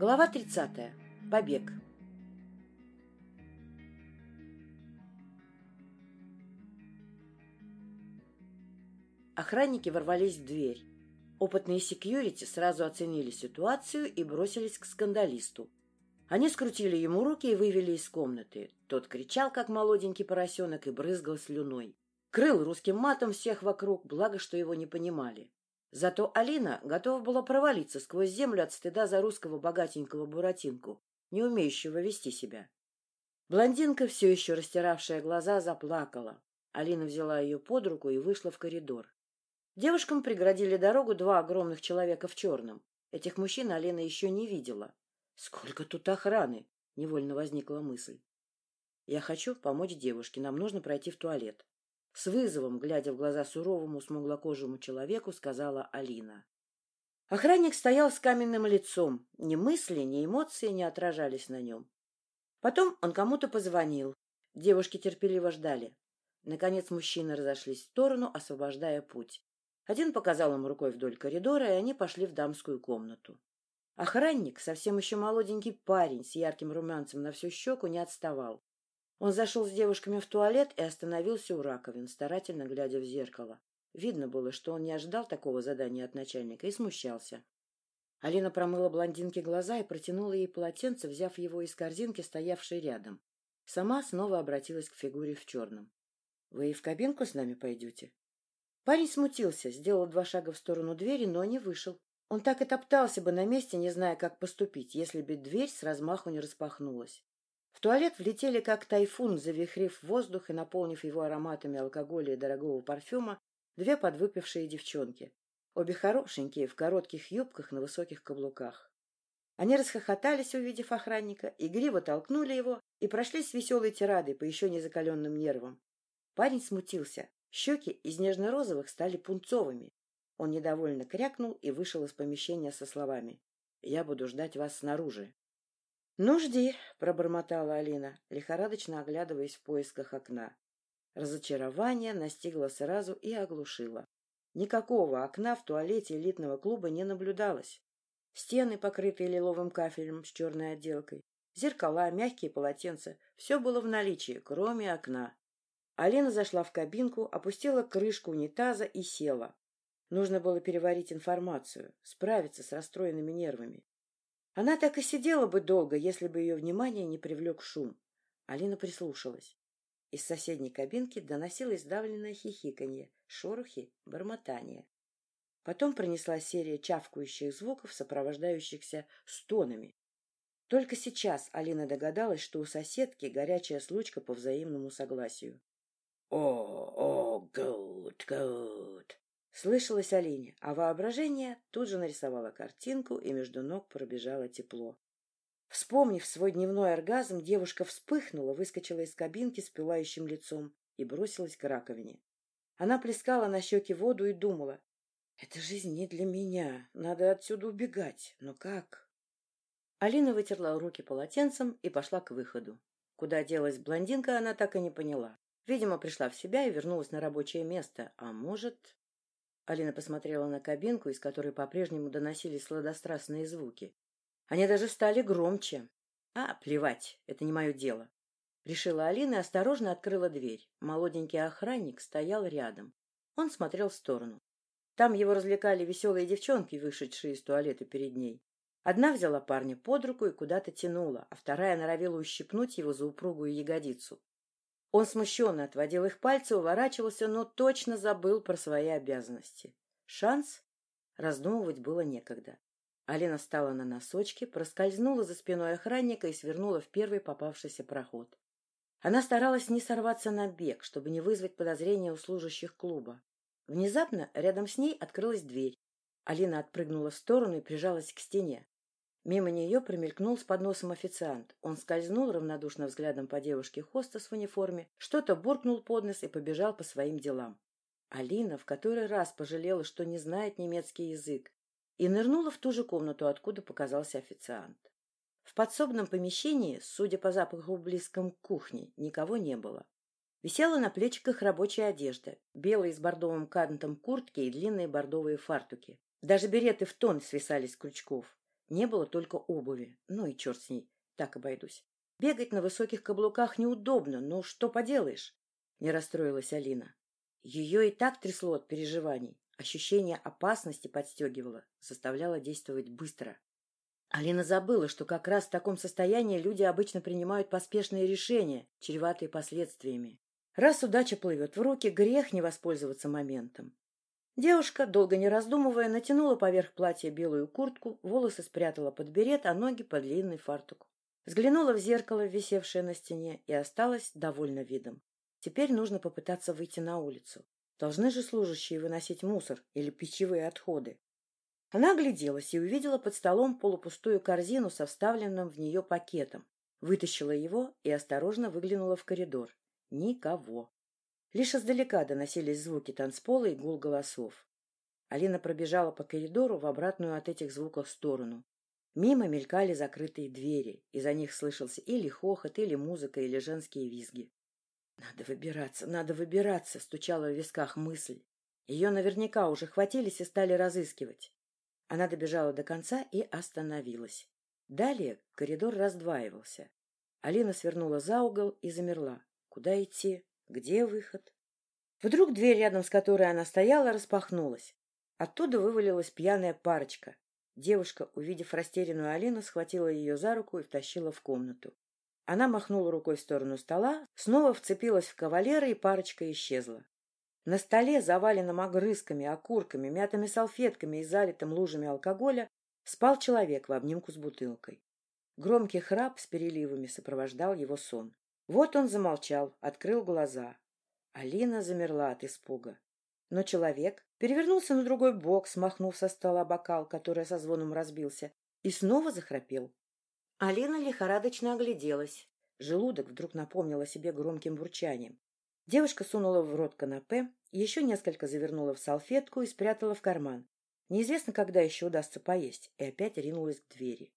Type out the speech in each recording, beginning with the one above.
Глава 30. Побег. Охранники ворвались в дверь. Опытные секьюрити сразу оценили ситуацию и бросились к скандалисту. Они скрутили ему руки и вывели из комнаты. Тот кричал, как молоденький поросенок, и брызгал слюной. Крыл русским матом всех вокруг, благо, что его не понимали. Зато Алина готова была провалиться сквозь землю от стыда за русского богатенького буратинку, не умеющего вести себя. Блондинка, все еще растиравшая глаза, заплакала. Алина взяла ее под руку и вышла в коридор. Девушкам преградили дорогу два огромных человека в черном. Этих мужчин Алина еще не видела. «Сколько тут охраны?» — невольно возникла мысль. «Я хочу помочь девушке. Нам нужно пройти в туалет». С вызовом, глядя в глаза суровому, смуглокожему человеку, сказала Алина. Охранник стоял с каменным лицом. Ни мысли, ни эмоции не отражались на нем. Потом он кому-то позвонил. Девушки терпеливо ждали. Наконец мужчины разошлись в сторону, освобождая путь. Один показал им рукой вдоль коридора, и они пошли в дамскую комнату. Охранник, совсем еще молоденький парень с ярким румянцем на всю щеку, не отставал. Он зашел с девушками в туалет и остановился у раковин, старательно глядя в зеркало. Видно было, что он не ожидал такого задания от начальника и смущался. Алина промыла блондинке глаза и протянула ей полотенце, взяв его из корзинки, стоявшей рядом. Сама снова обратилась к фигуре в черном. — Вы и в кабинку с нами пойдете? Парень смутился, сделал два шага в сторону двери, но не вышел. Он так и топтался бы на месте, не зная, как поступить, если бы дверь с размаху не распахнулась. В туалет влетели как тайфун, завихрив воздух и наполнив его ароматами алкоголя и дорогого парфюма, две подвыпившие девчонки. Обе хорошенькие, в коротких юбках на высоких каблуках. Они расхохотались, увидев охранника, игриво толкнули его и прошли с веселой тирадой по еще не закаленным нервам. Парень смутился. Щеки из нежно-розовых стали пунцовыми. Он недовольно крякнул и вышел из помещения со словами «Я буду ждать вас снаружи». «Ну, жди», — пробормотала Алина, лихорадочно оглядываясь в поисках окна. Разочарование настигло сразу и оглушило. Никакого окна в туалете элитного клуба не наблюдалось. Стены, покрытые лиловым кафелем с черной отделкой, зеркала, мягкие полотенца — все было в наличии, кроме окна. Алина зашла в кабинку, опустила крышку унитаза и села. Нужно было переварить информацию, справиться с расстроенными нервами. Она так и сидела бы долго, если бы ее внимание не привлек шум. Алина прислушалась. Из соседней кабинки доносилось давленное хихиканье, шорохи, бормотание. Потом пронесла серия чавкающих звуков, сопровождающихся стонами. Только сейчас Алина догадалась, что у соседки горячая случка по взаимному согласию. — О, о, гуд, гуд! Слышалось Алине, а воображение тут же нарисовало картинку, и между ног пробежало тепло. Вспомнив свой дневной оргазм, девушка вспыхнула, выскочила из кабинки с пылающим лицом и бросилась к раковине. Она плескала на щеки воду и думала, «Эта жизнь не для меня, надо отсюда убегать, но как?» Алина вытерла руки полотенцем и пошла к выходу. Куда делась блондинка, она так и не поняла. Видимо, пришла в себя и вернулась на рабочее место, а может... Алина посмотрела на кабинку, из которой по-прежнему доносились сладострастные звуки. Они даже стали громче. А, плевать, это не мое дело. Решила Алина и осторожно открыла дверь. Молоденький охранник стоял рядом. Он смотрел в сторону. Там его развлекали веселые девчонки, вышедшие из туалета перед ней. Одна взяла парня под руку и куда-то тянула, а вторая норовила ущипнуть его за упругую ягодицу. Он смущенно отводил их пальцы, уворачивался, но точно забыл про свои обязанности. Шанс? Раздумывать было некогда. Алина встала на носочки, проскользнула за спиной охранника и свернула в первый попавшийся проход. Она старалась не сорваться на бег, чтобы не вызвать подозрения у служащих клуба. Внезапно рядом с ней открылась дверь. Алина отпрыгнула в сторону и прижалась к стене. Мимо нее промелькнул с подносом официант. Он скользнул равнодушно взглядом по девушке хостес в униформе, что-то буркнул под нос и побежал по своим делам. Алина в который раз пожалела, что не знает немецкий язык, и нырнула в ту же комнату, откуда показался официант. В подсобном помещении, судя по запаху близком к кухне, никого не было. Висела на плечиках рабочая одежда, белые с бордовым кантом куртки и длинные бордовые фартуки. Даже береты в тон свисали с крючков. Не было только обуви. Ну и черт с ней, так обойдусь. Бегать на высоких каблуках неудобно, но что поделаешь? Не расстроилась Алина. Ее и так трясло от переживаний. Ощущение опасности подстегивало, заставляло действовать быстро. Алина забыла, что как раз в таком состоянии люди обычно принимают поспешные решения, чреватые последствиями. Раз удача плывет в руки, грех не воспользоваться моментом. Девушка, долго не раздумывая, натянула поверх платья белую куртку, волосы спрятала под берет, а ноги под длинный фартук. Взглянула в зеркало, висевшее на стене, и осталась довольна видом. Теперь нужно попытаться выйти на улицу. Должны же служащие выносить мусор или пищевые отходы. Она огляделась и увидела под столом полупустую корзину со вставленным в нее пакетом. Вытащила его и осторожно выглянула в коридор. Никого. Лишь издалека доносились звуки танцпола и гул голосов. Алина пробежала по коридору в обратную от этих звуков сторону. Мимо мелькали закрытые двери, и за них слышался или хохот, или музыка, или женские визги. «Надо выбираться, надо выбираться!» — стучала в висках мысль. Ее наверняка уже хватились и стали разыскивать. Она добежала до конца и остановилась. Далее коридор раздваивался. Алина свернула за угол и замерла. Куда идти? Где выход? Вдруг дверь, рядом с которой она стояла, распахнулась. Оттуда вывалилась пьяная парочка. Девушка, увидев растерянную Алину, схватила ее за руку и втащила в комнату. Она махнула рукой в сторону стола, снова вцепилась в кавалера, и парочка исчезла. На столе, заваленном огрызками, окурками, мятыми салфетками и залитым лужами алкоголя, спал человек в обнимку с бутылкой. Громкий храп с переливами сопровождал его сон. Вот он замолчал, открыл глаза. Алина замерла от испуга. Но человек перевернулся на другой бок, смахнув со стола бокал, который со звоном разбился, и снова захрапел. Алина лихорадочно огляделась. Желудок вдруг напомнил о себе громким бурчанием. Девушка сунула в рот канапе, еще несколько завернула в салфетку и спрятала в карман. Неизвестно, когда еще удастся поесть, и опять ринулась к двери.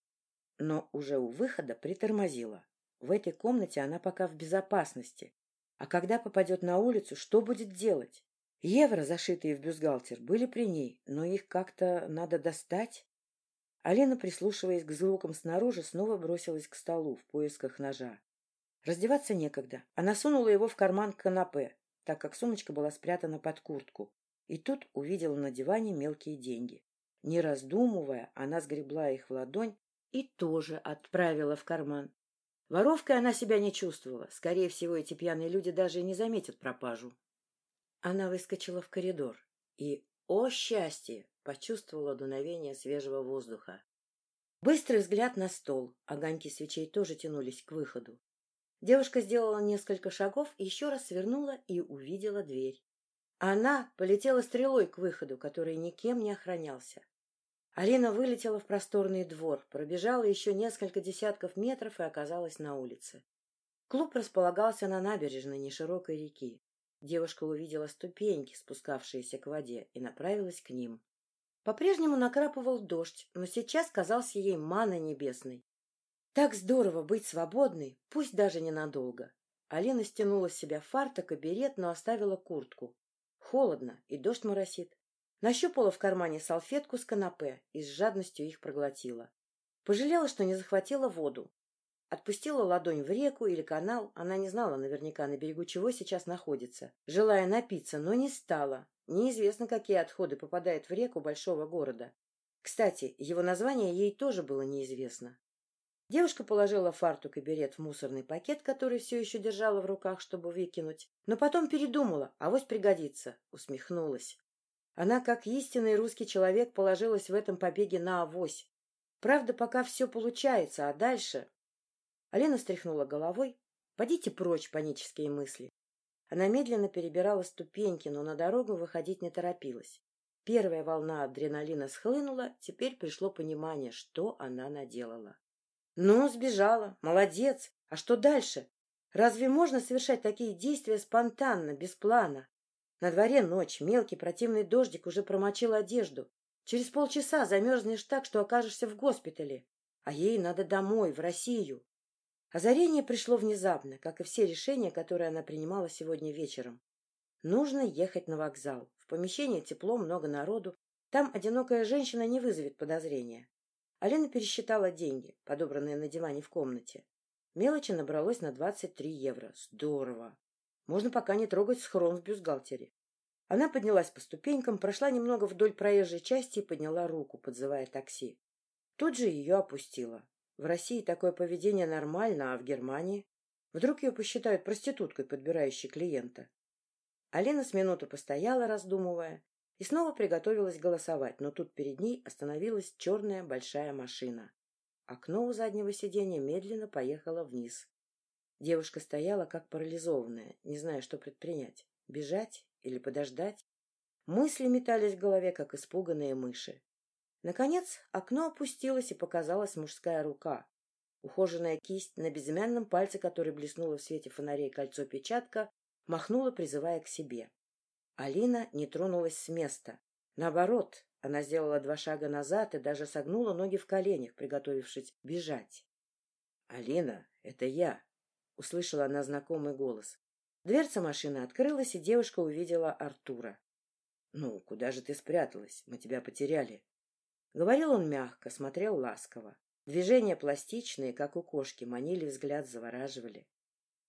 Но уже у выхода притормозила. В этой комнате она пока в безопасности. А когда попадет на улицу, что будет делать? Евро, зашитые в бюстгальтер, были при ней, но их как-то надо достать. Алина, прислушиваясь к звукам снаружи, снова бросилась к столу в поисках ножа. Раздеваться некогда. Она сунула его в карман канапе, так как сумочка была спрятана под куртку. И тут увидела на диване мелкие деньги. Не раздумывая, она сгребла их в ладонь и тоже отправила в карман. Воровкой она себя не чувствовала. Скорее всего, эти пьяные люди даже и не заметят пропажу. Она выскочила в коридор и, о счастье, почувствовала дуновение свежего воздуха. Быстрый взгляд на стол. Огоньки свечей тоже тянулись к выходу. Девушка сделала несколько шагов, еще раз свернула и увидела дверь. Она полетела стрелой к выходу, который никем не охранялся. Алина вылетела в просторный двор, пробежала еще несколько десятков метров и оказалась на улице. Клуб располагался на набережной неширокой реки. Девушка увидела ступеньки, спускавшиеся к воде, и направилась к ним. По-прежнему накрапывал дождь, но сейчас казался ей маной небесной. Так здорово быть свободной, пусть даже ненадолго. Алина стянула с себя фарток и берет, но оставила куртку. Холодно, и дождь моросит. Нащупала в кармане салфетку с канапе и с жадностью их проглотила. Пожалела, что не захватила воду. Отпустила ладонь в реку или канал, она не знала наверняка, на берегу чего сейчас находится, желая напиться, но не стала. Неизвестно, какие отходы попадают в реку большого города. Кстати, его название ей тоже было неизвестно. Девушка положила фартук и берет в мусорный пакет, который все еще держала в руках, чтобы выкинуть, но потом передумала, авось пригодится, усмехнулась. Она, как истинный русский человек, положилась в этом побеге на авось. Правда, пока все получается, а дальше... Алина стряхнула головой. «Подите прочь, панические мысли». Она медленно перебирала ступеньки, но на дорогу выходить не торопилась. Первая волна адреналина схлынула, теперь пришло понимание, что она наделала. «Ну, сбежала. Молодец. А что дальше? Разве можно совершать такие действия спонтанно, без плана? На дворе ночь, мелкий противный дождик уже промочил одежду. Через полчаса замерзнешь так, что окажешься в госпитале. А ей надо домой, в Россию. Озарение пришло внезапно, как и все решения, которые она принимала сегодня вечером. Нужно ехать на вокзал. В помещении тепло, много народу. Там одинокая женщина не вызовет подозрения. Алина пересчитала деньги, подобранные на диване в комнате. Мелочи набралось на 23 евро. Здорово! Можно пока не трогать схрон в бюстгальтере. Она поднялась по ступенькам, прошла немного вдоль проезжей части и подняла руку, подзывая такси. Тут же ее опустила. В России такое поведение нормально, а в Германии? Вдруг ее посчитают проституткой, подбирающей клиента? Алина с минуту постояла, раздумывая, и снова приготовилась голосовать, но тут перед ней остановилась черная большая машина. Окно у заднего сиденья медленно поехало вниз. Девушка стояла как парализованная, не зная, что предпринять. Бежать или подождать? Мысли метались в голове, как испуганные мыши. Наконец окно опустилось, и показалась мужская рука. Ухоженная кисть, на безымянном пальце которой блеснуло в свете фонарей кольцо-печатка, махнула, призывая к себе. Алина не тронулась с места. Наоборот, она сделала два шага назад и даже согнула ноги в коленях, приготовившись бежать. — Алина, это я! — услышала она знакомый голос. Дверца машины открылась, и девушка увидела Артура. — Ну, куда же ты спряталась? Мы тебя потеряли. Говорил он мягко, смотрел ласково. Движения пластичные, как у кошки, манили взгляд, завораживали.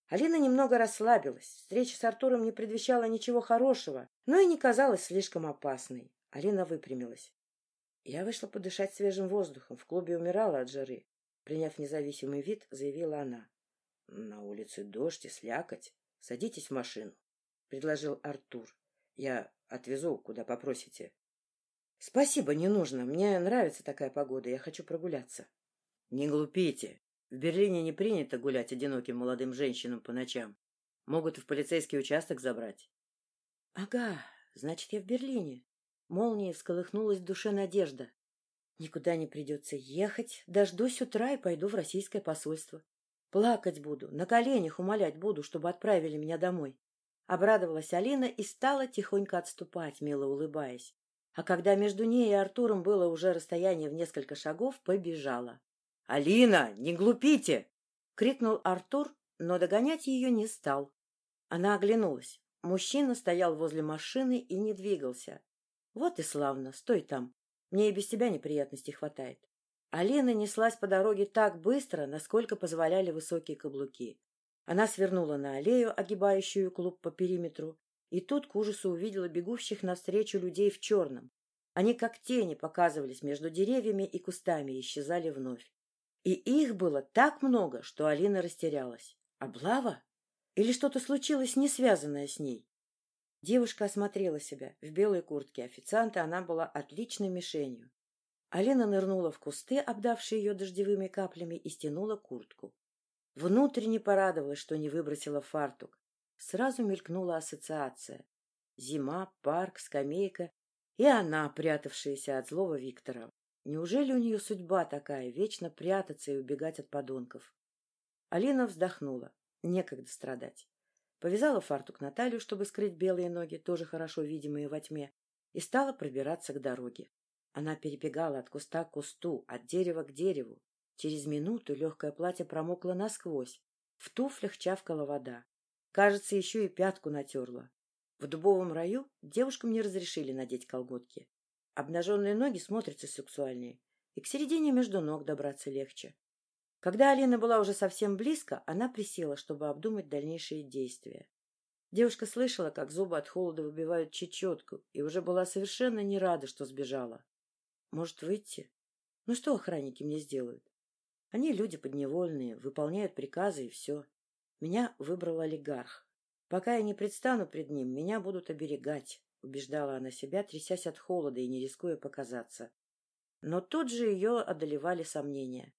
Алина немного расслабилась. Встреча с Артуром не предвещала ничего хорошего, но и не казалась слишком опасной. Алина выпрямилась. Я вышла подышать свежим воздухом. В клубе умирала от жары. Приняв независимый вид, заявила она. — На улице дождь и слякоть. Садитесь в машину, — предложил Артур. — Я отвезу, куда попросите. — Спасибо, не нужно. Мне нравится такая погода. Я хочу прогуляться. — Не глупите. В Берлине не принято гулять одиноким молодым женщинам по ночам. Могут в полицейский участок забрать. — Ага, значит, я в Берлине. Молнией всколыхнулась в душе надежда. Никуда не придется ехать. Дождусь утра и пойду в российское посольство. Плакать буду, на коленях умолять буду, чтобы отправили меня домой. Обрадовалась Алина и стала тихонько отступать, мило улыбаясь. А когда между ней и Артуром было уже расстояние в несколько шагов, побежала. — Алина, не глупите! — крикнул Артур, но догонять ее не стал. Она оглянулась. Мужчина стоял возле машины и не двигался. — Вот и славно, стой там. Мне и без тебя неприятностей хватает. Алина неслась по дороге так быстро, насколько позволяли высокие каблуки. Она свернула на аллею, огибающую клуб по периметру, и тут к ужасу увидела бегущих навстречу людей в черном. Они как тени показывались между деревьями и кустами и исчезали вновь. И их было так много, что Алина растерялась. Облава? Или что-то случилось, не связанное с ней? Девушка осмотрела себя. В белой куртке официанта она была отличной мишенью. Алина нырнула в кусты, обдавшие ее дождевыми каплями, и стянула куртку. Внутренне порадовалась, что не выбросила фартук. Сразу мелькнула ассоциация. Зима, парк, скамейка и она, прятавшаяся от злого Виктора. Неужели у нее судьба такая, вечно прятаться и убегать от подонков? Алина вздохнула. Некогда страдать. Повязала фартук на талию, чтобы скрыть белые ноги, тоже хорошо видимые во тьме, и стала пробираться к дороге. Она перебегала от куста к кусту, от дерева к дереву. Через минуту легкое платье промокло насквозь. В туфлях чавкала вода. Кажется, еще и пятку натерла. В дубовом раю девушкам не разрешили надеть колготки. Обнаженные ноги смотрятся сексуальнее, и к середине между ног добраться легче. Когда Алина была уже совсем близко, она присела, чтобы обдумать дальнейшие действия. Девушка слышала, как зубы от холода выбивают чечетку, и уже была совершенно не рада, что сбежала. Может, выйти? Ну что охранники мне сделают? Они люди подневольные, выполняют приказы и все. Меня выбрал олигарх. Пока я не предстану пред ним, меня будут оберегать, убеждала она себя, трясясь от холода и не рискуя показаться. Но тут же ее одолевали сомнения.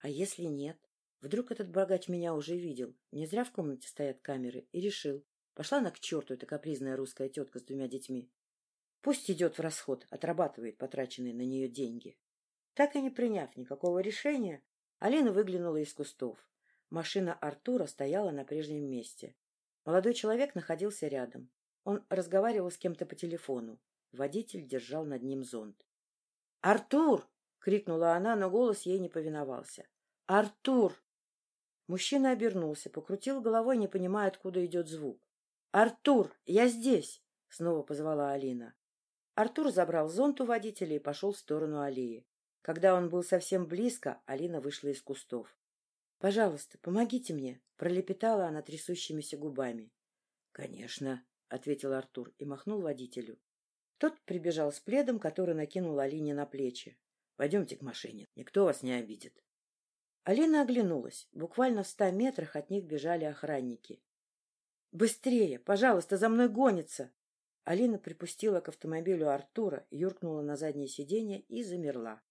А если нет? Вдруг этот богач меня уже видел, не зря в комнате стоят камеры, и решил. Пошла она к черту, эта капризная русская тетка с двумя детьми. Пусть идет в расход, отрабатывает потраченные на нее деньги. Так и не приняв никакого решения, Алина выглянула из кустов. Машина Артура стояла на прежнем месте. Молодой человек находился рядом. Он разговаривал с кем-то по телефону. Водитель держал над ним зонт. «Артур!» — крикнула она, но голос ей не повиновался. «Артур!» Мужчина обернулся, покрутил головой, не понимая, откуда идет звук. «Артур, я здесь!» — снова позвала Алина. Артур забрал зонт у водителя и пошел в сторону аллеи. Когда он был совсем близко, Алина вышла из кустов. — Пожалуйста, помогите мне, — пролепетала она трясущимися губами. — Конечно, — ответил Артур и махнул водителю. Тот прибежал с пледом, который накинул Алине на плечи. — Пойдемте к машине, никто вас не обидит. Алина оглянулась. Буквально в ста метрах от них бежали охранники. «Быстрее! Пожалуйста, за мной гонится!» Алина припустила к автомобилю Артура, юркнула на заднее сиденье и замерла.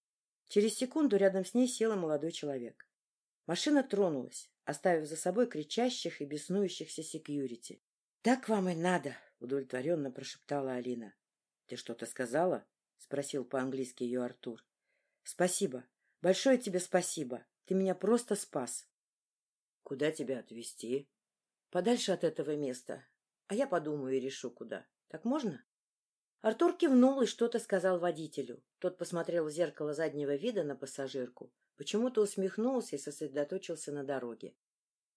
Через секунду рядом с ней сел молодой человек. Машина тронулась, оставив за собой кричащих и беснующихся секьюрити. — Так вам и надо, — удовлетворенно прошептала Алина. — Ты что-то сказала? — спросил по-английски ее Артур. — Спасибо. Большое тебе спасибо. Ты меня просто спас. — Куда тебя отвезти? Подальше от этого места. А я подумаю и решу, куда. Так можно? Артур кивнул и что-то сказал водителю. Тот посмотрел в зеркало заднего вида на пассажирку, почему-то усмехнулся и сосредоточился на дороге.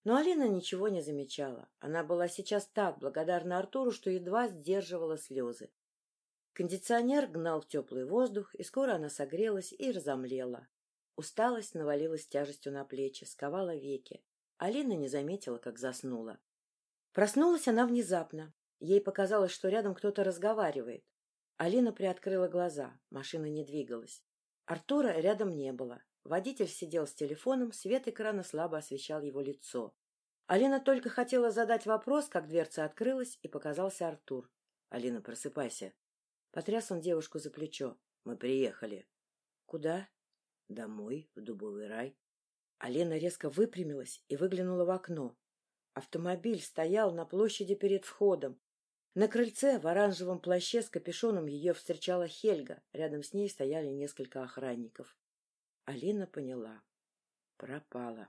Но Алина ничего не замечала. Она была сейчас так благодарна Артуру, что едва сдерживала слезы. Кондиционер гнал теплый воздух, и скоро она согрелась и разомлела. Усталость навалилась тяжестью на плечи, сковала веки. Алина не заметила, как заснула. Проснулась она внезапно. Ей показалось, что рядом кто-то разговаривает. Алина приоткрыла глаза. Машина не двигалась. Артура рядом не было. Водитель сидел с телефоном, свет экрана слабо освещал его лицо. Алина только хотела задать вопрос, как дверца открылась, и показался Артур. — Алина, просыпайся. Потряс он девушку за плечо. — Мы приехали. — Куда? — Домой, в дубовый рай. Алена резко выпрямилась и выглянула в окно. Автомобиль стоял на площади перед входом. На крыльце в оранжевом плаще с капюшоном ее встречала Хельга. Рядом с ней стояли несколько охранников. Алина поняла. Пропала.